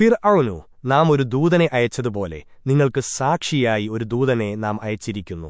ഫിർ അഴുനു നാം ഒരു ദൂതനെ അയച്ചതുപോലെ നിങ്ങൾക്ക് സാക്ഷിയായി ഒരു ദൂതനെ നാം അയച്ചിരിക്കുന്നു.